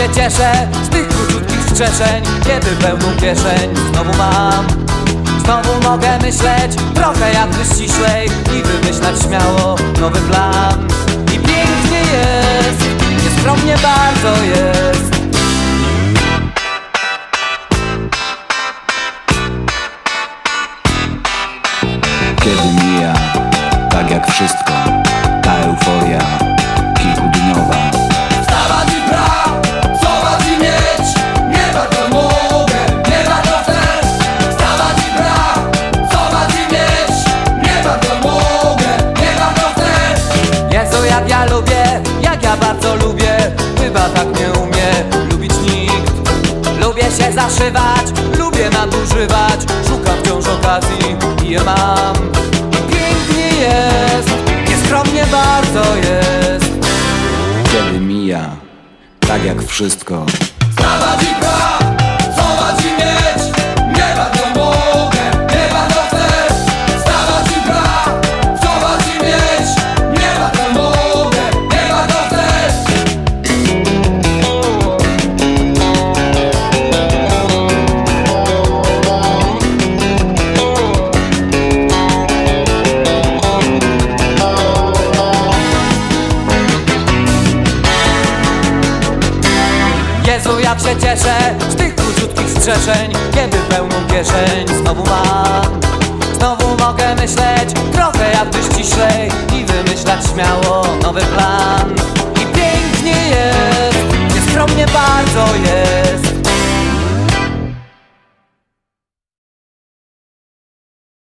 się cieszę z tych króciutkich strzeszeń Kiedy pełną kieszeń znowu mam Znowu mogę myśleć trochę jakby ściślej I wymyślać śmiało nowy plan. I pięknie jest, nieskromnie bardzo jest. Kiedy mija, tak jak wszystko Lubię się zaszywać, lubię nadużywać Szukam wciąż okazji i je mam. I pięknie jest, nieskromnie bardzo jest. Kiedy mija, tak jak wszystko Jezu jak się cieszę z tych króciutkich strzeszeń Kiedy pełną kieszeń znowu mam. Znowu mogę myśleć trochę jakby ściślej I wymyślać śmiało nowy plan. I pięknie jest, nieskromnie bardzo jest